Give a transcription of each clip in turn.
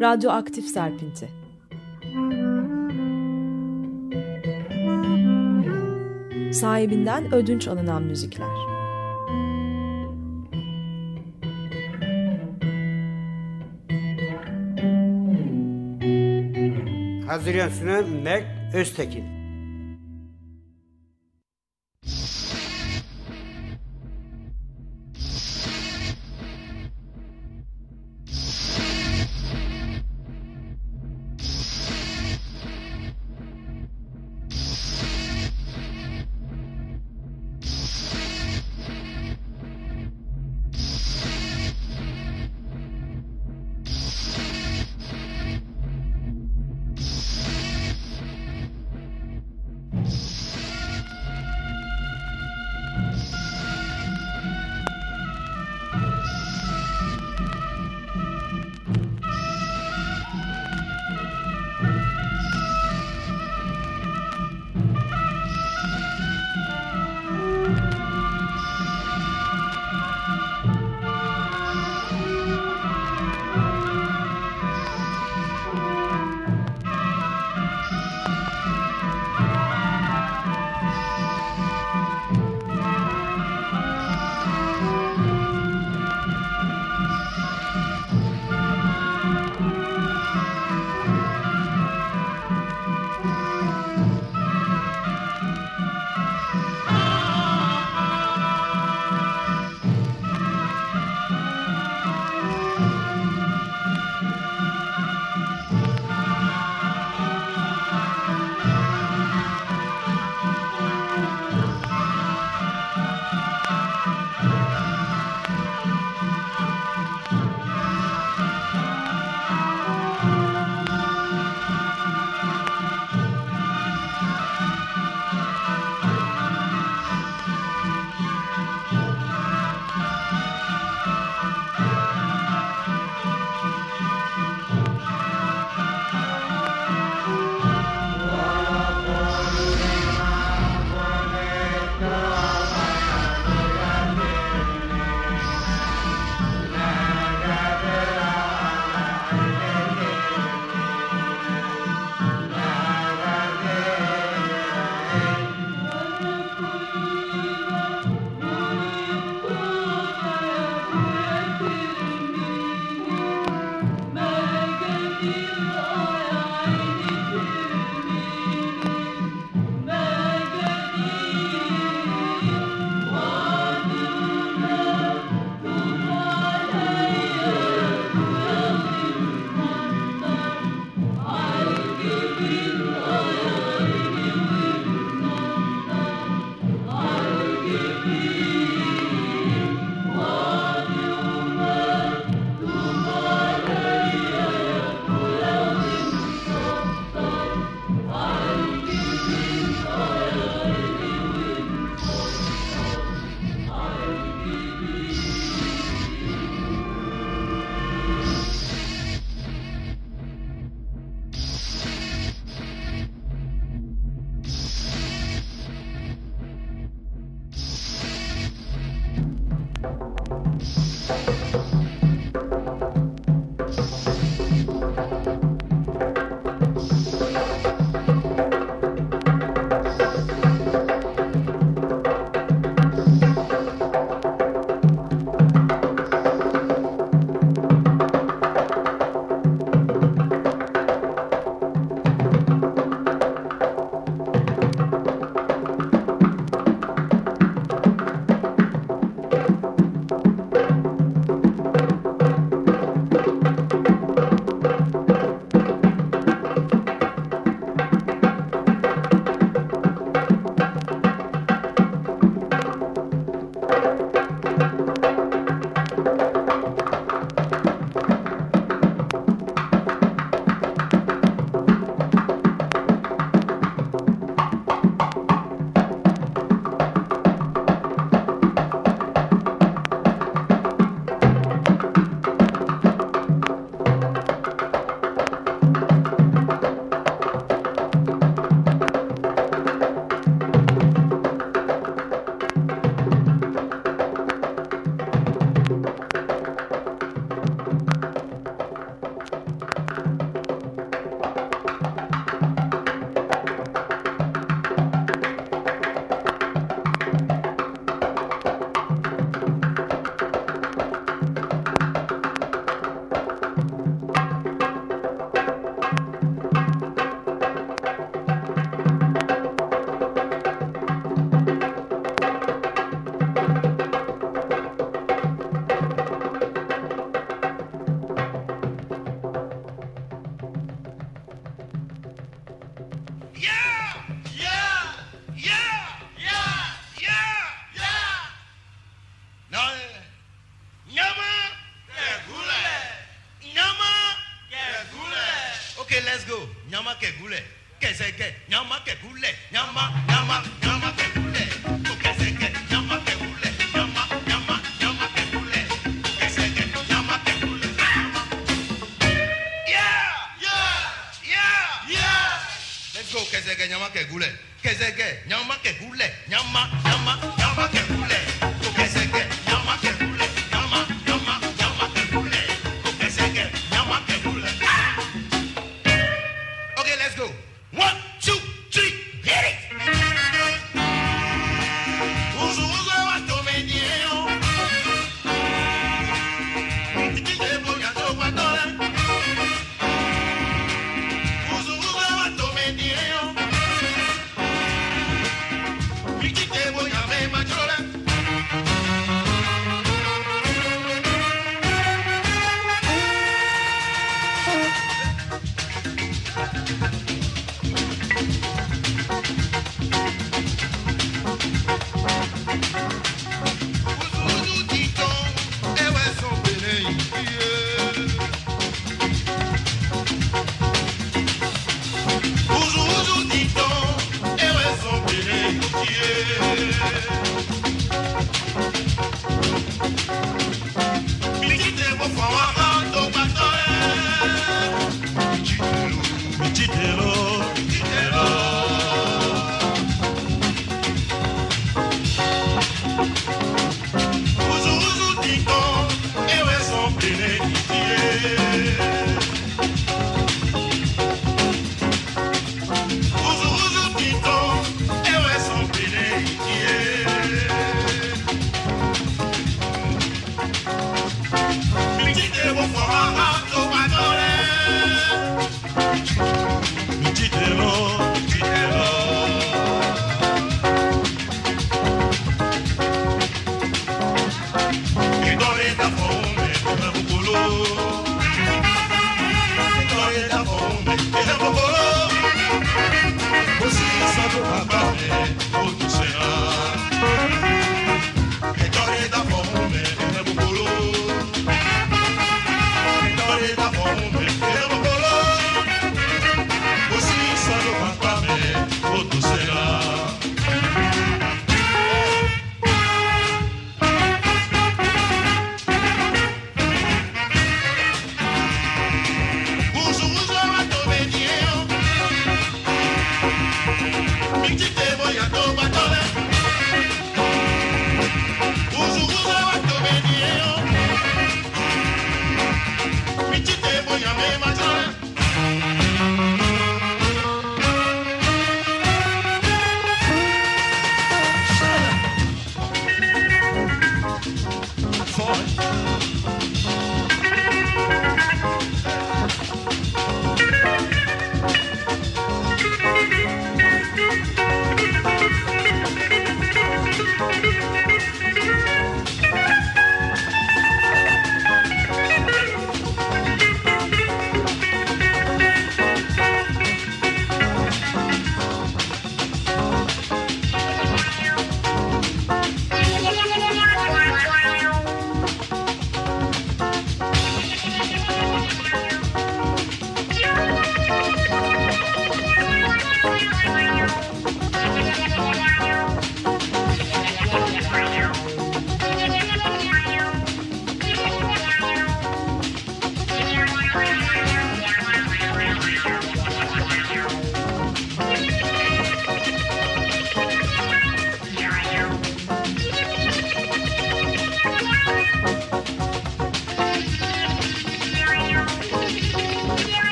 Radyoaktif Serpinti Sahibinden ödünç alınan müzikler Hazırlayan sunan Mert Öztekin.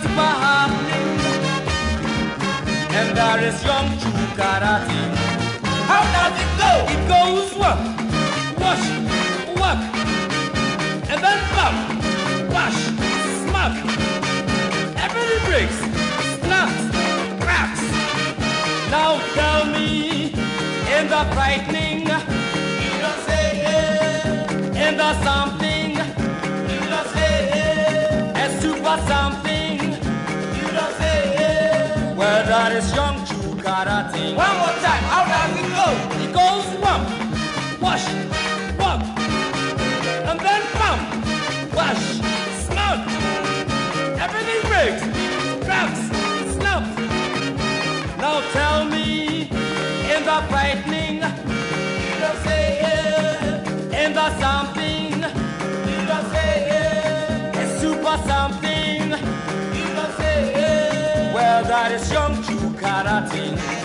karate family, and there is young true karate. How does it go? It goes walk, wash, walk, and then pop, wash, smack. Everything breaks, snaps, cracks. Now tell me, in the frightening, you don't say yeah. In the something, you don't say yeah. As super something. that is young Jew karate. One more time, how does it go? It goes bump, wash, bump, and then bump, wash, snug. Everything breaks, cracks, snaps. Now tell me, in the brightening, you say it. In the something, you say it. It's super something, you say it. Well, that is young Baratin.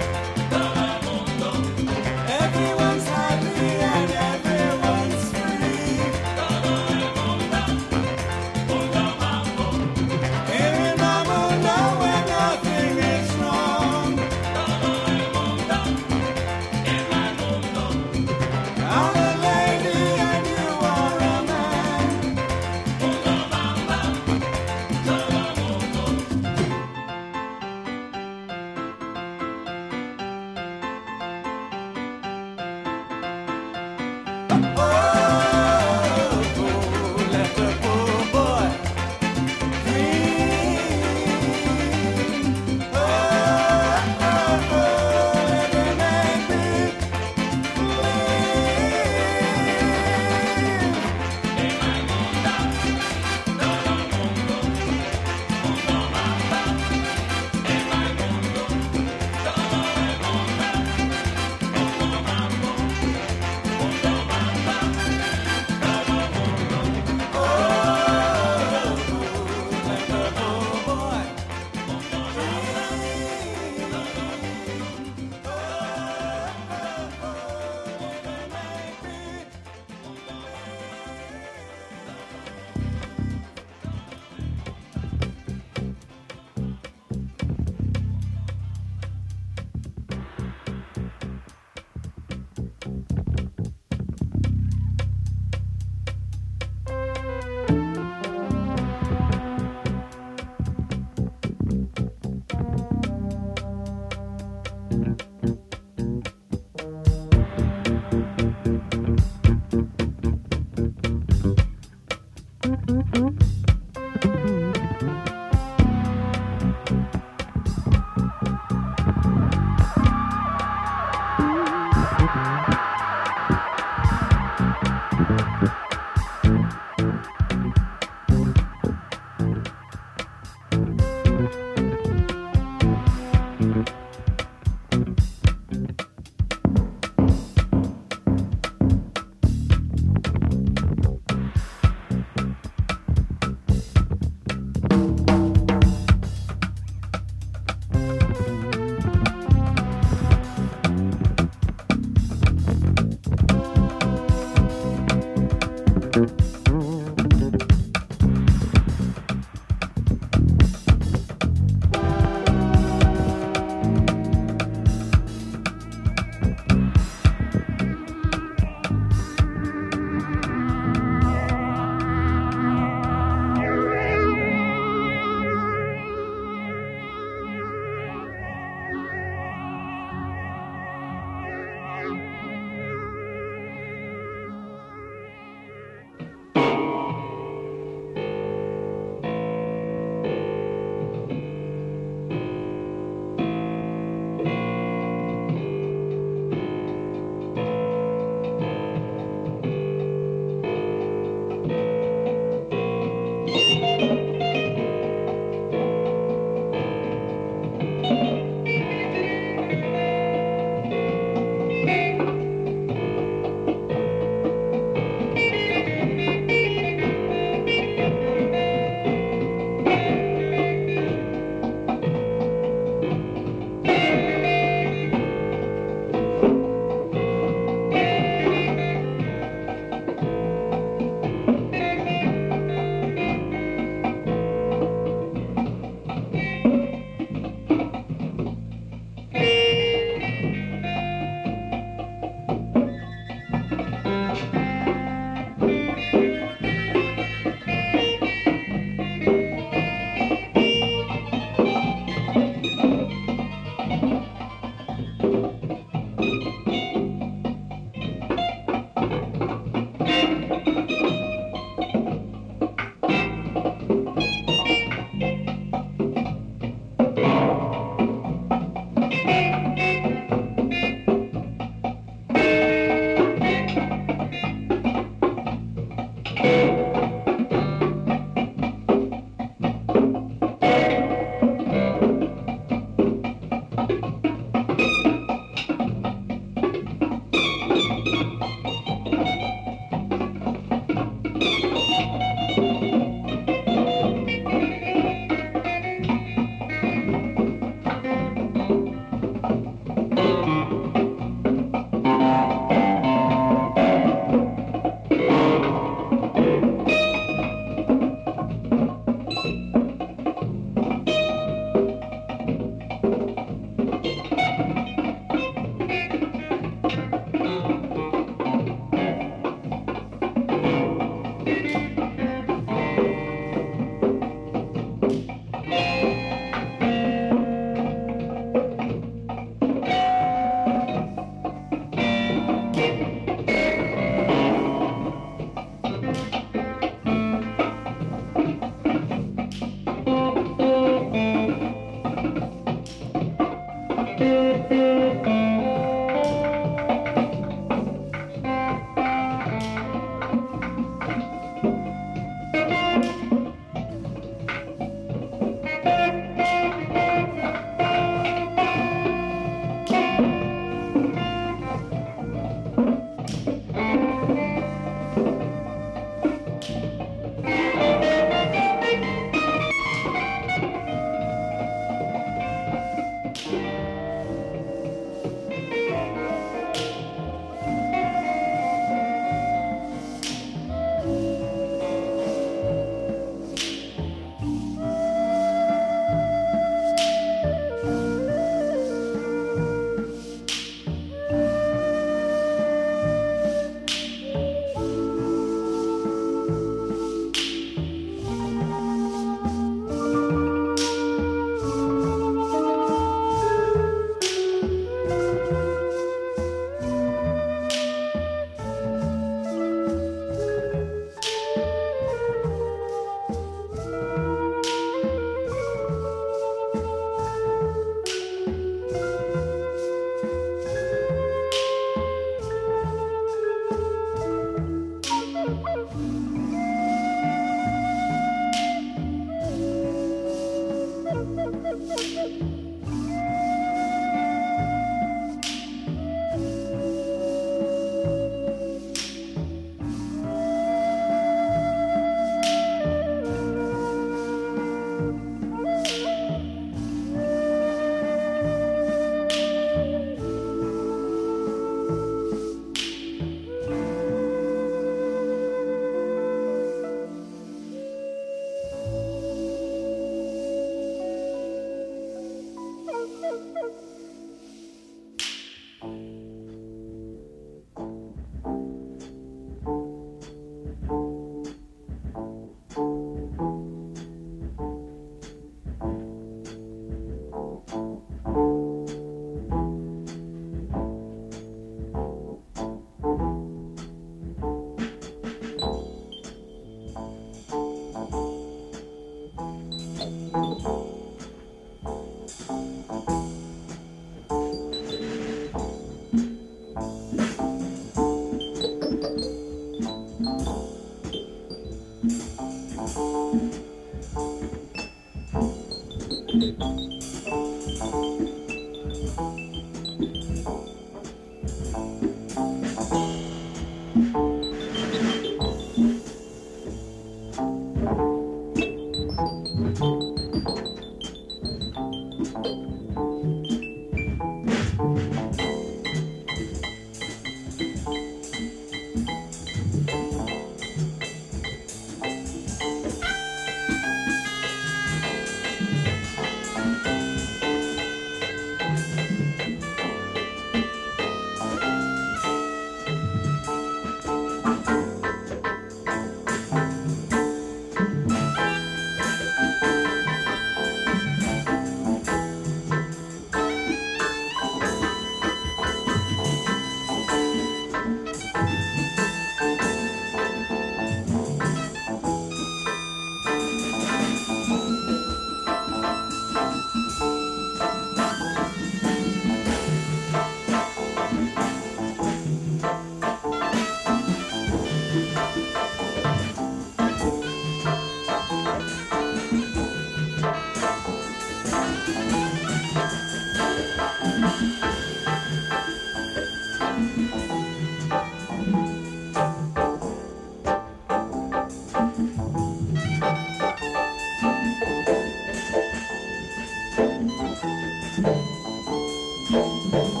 Thank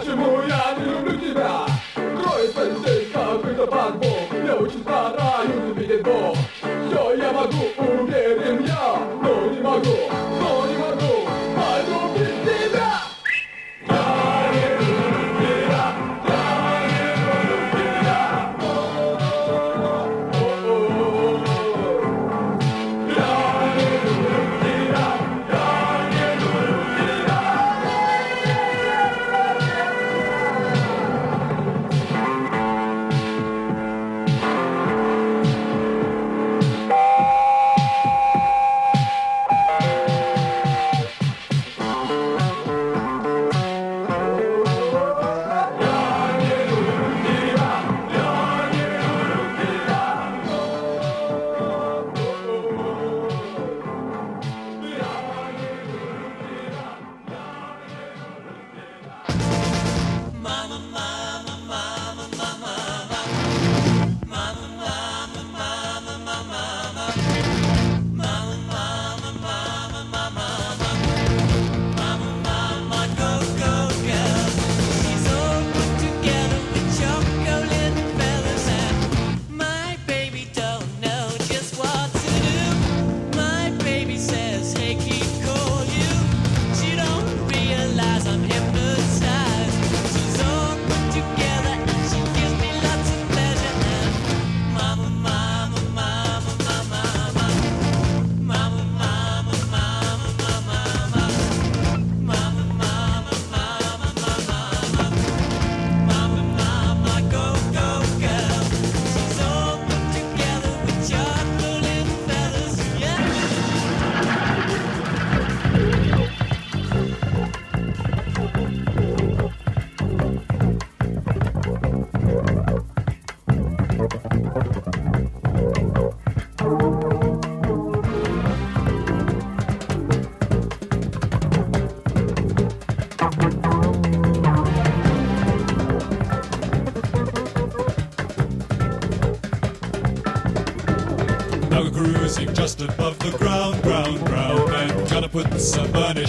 Почему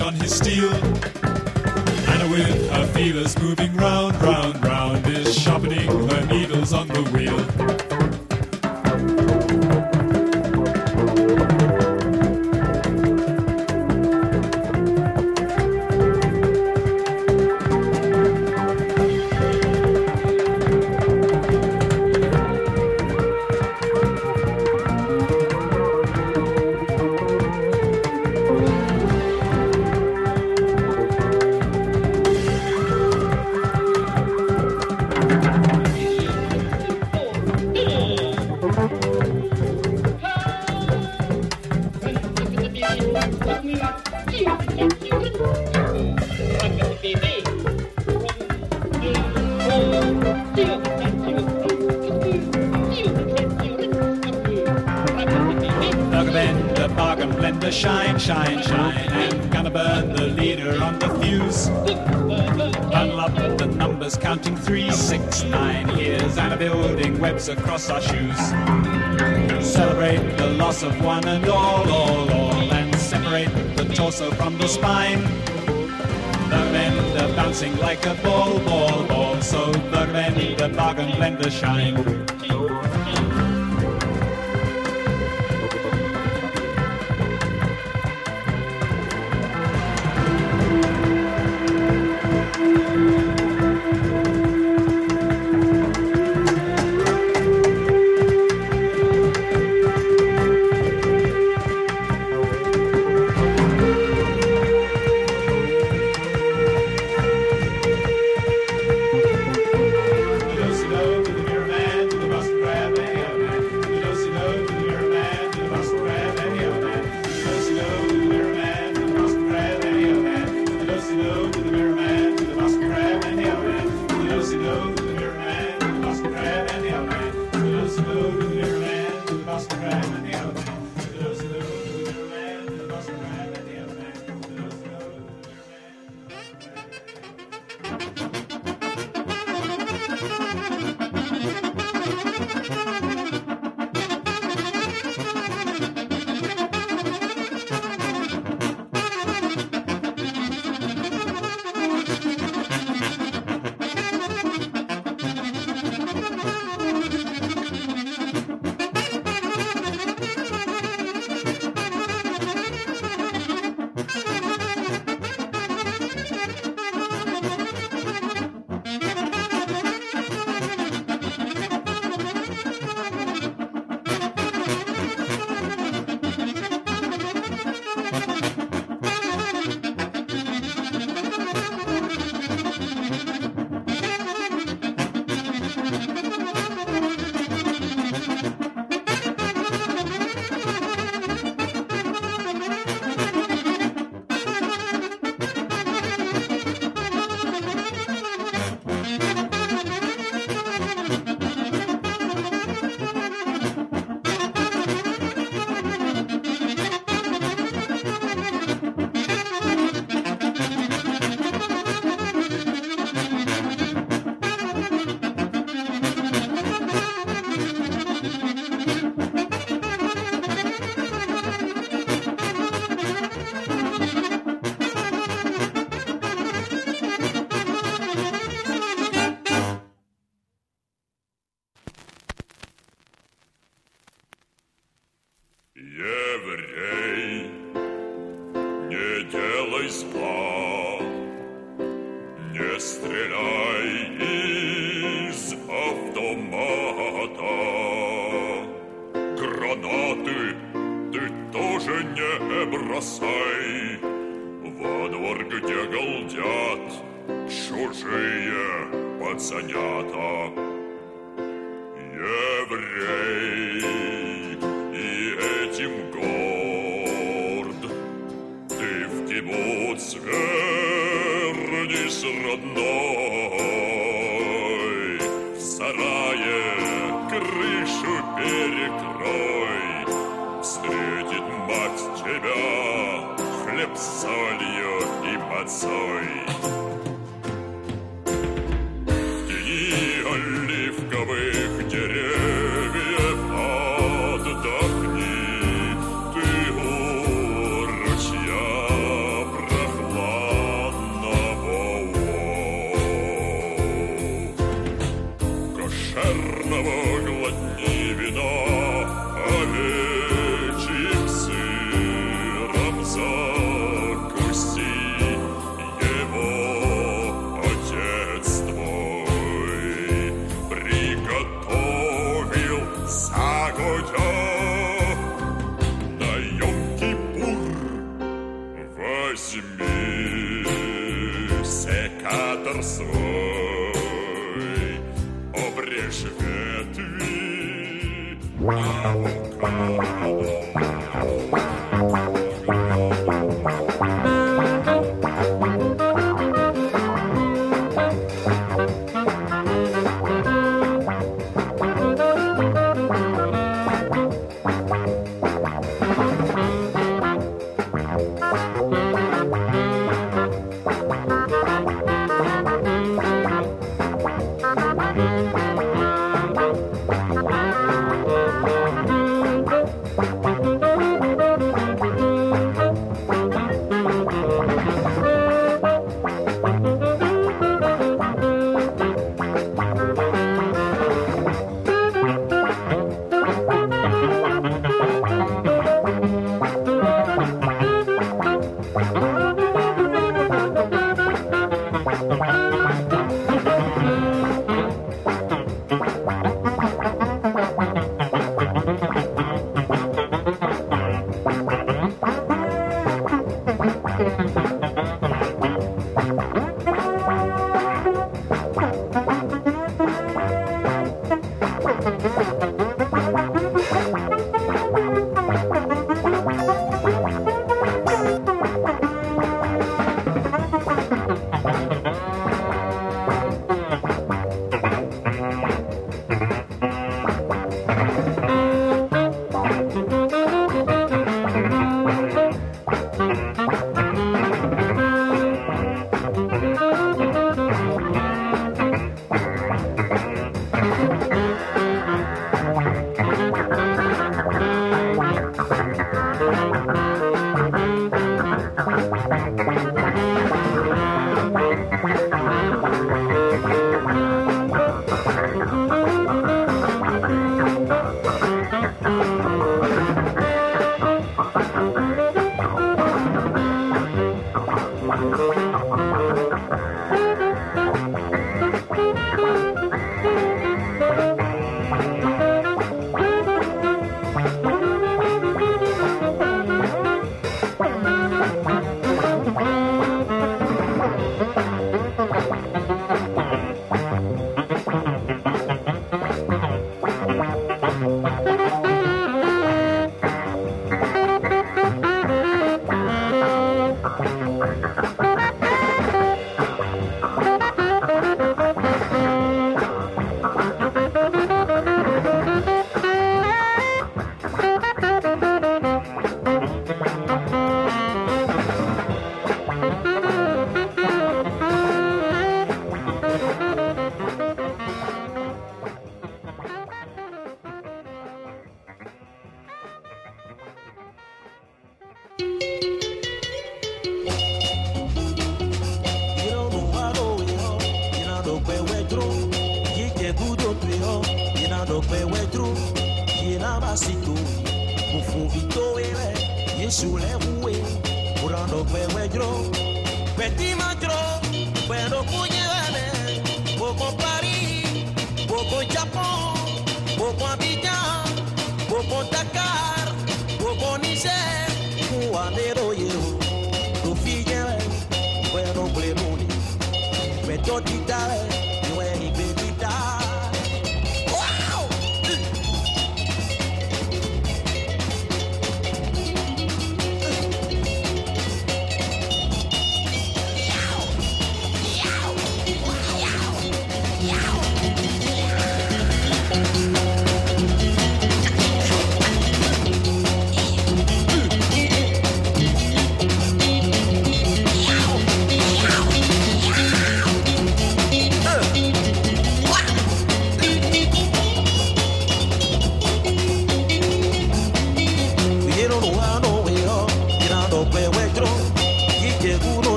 On his steel. Numbers, counting three, six, nine. Here's Anna building webs across our shoes. Celebrate the loss of one and all, all, all, and separate the torso from the spine. Burger bender bouncing like a ball, ball, ball. So burger bender, bargain blender, shine. Солью и мацой.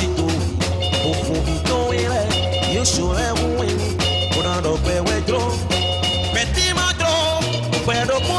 sitowi ofun tó ilẹ̀ yóò ṣòro ẹ̀hún ẹ̀hún kó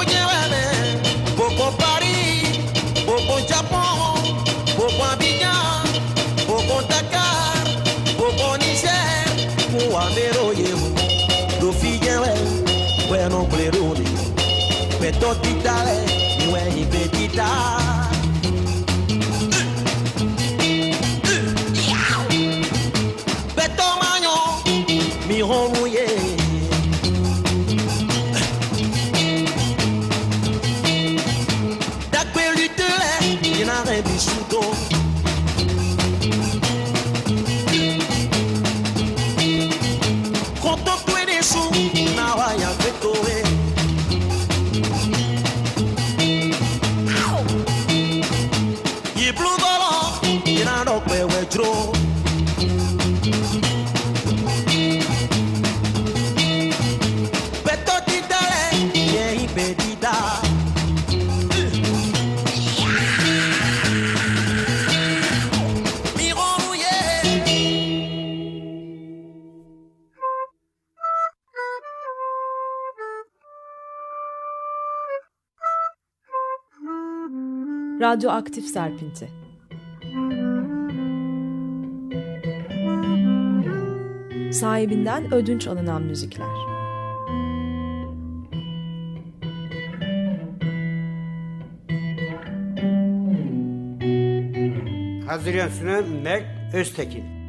Radyoaktif Serpinti Sahibinden ödünç alınan müzikler Hazırlayan sunan Mert Öztekin.